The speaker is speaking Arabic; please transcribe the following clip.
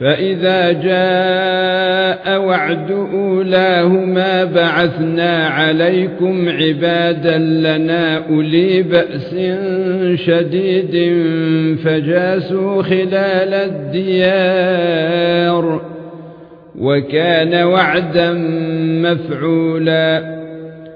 فإذا جاء وعد أولاهما بعثنا عليكم عبادا لنا أولي بأس شديد فجاسوا خلال الديار وكان وعدا مفعولا